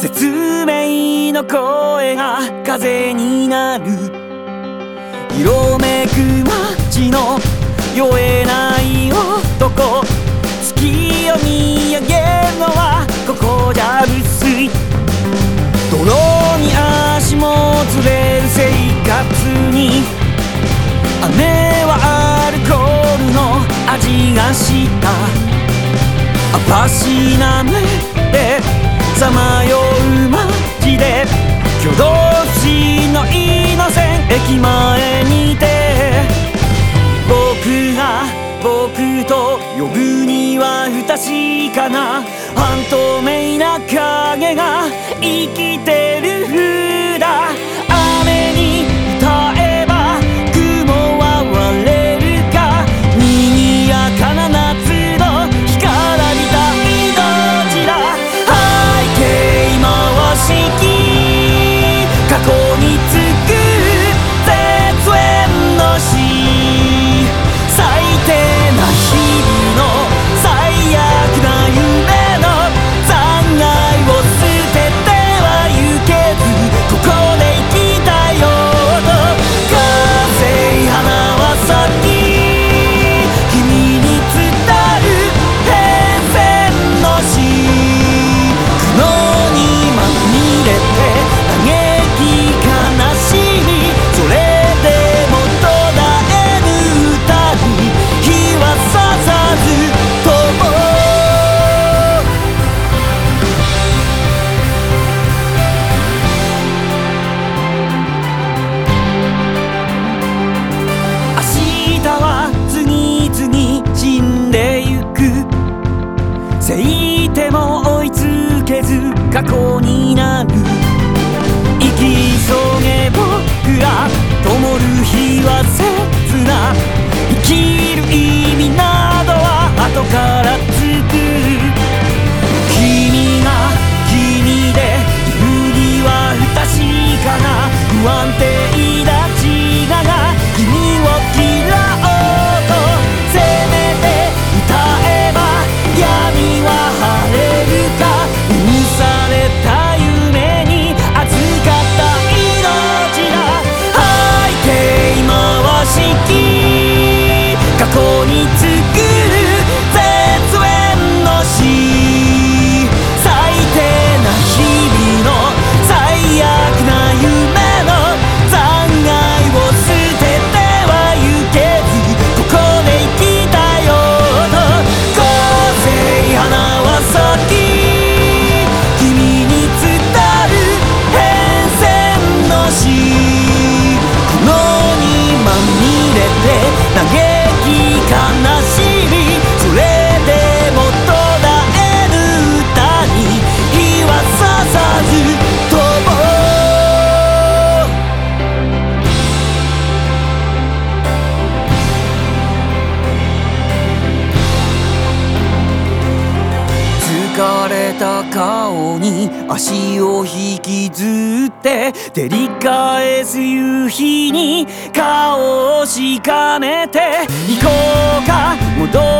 説明の声が風になる。色めく街の酔えない男。月を見上げるのはここじゃ薄い。泥に足もつれる生活に。雨はアルコールの味がした。網走なめてさまよう街で。挙動しのいのせん駅前にて。僕が僕と呼ぶには不確かな。半透明な影が生きてる風過去に涙疲れた顔に足を引きずって照り返す夕日に顔をしかめて行こうか。戻ろう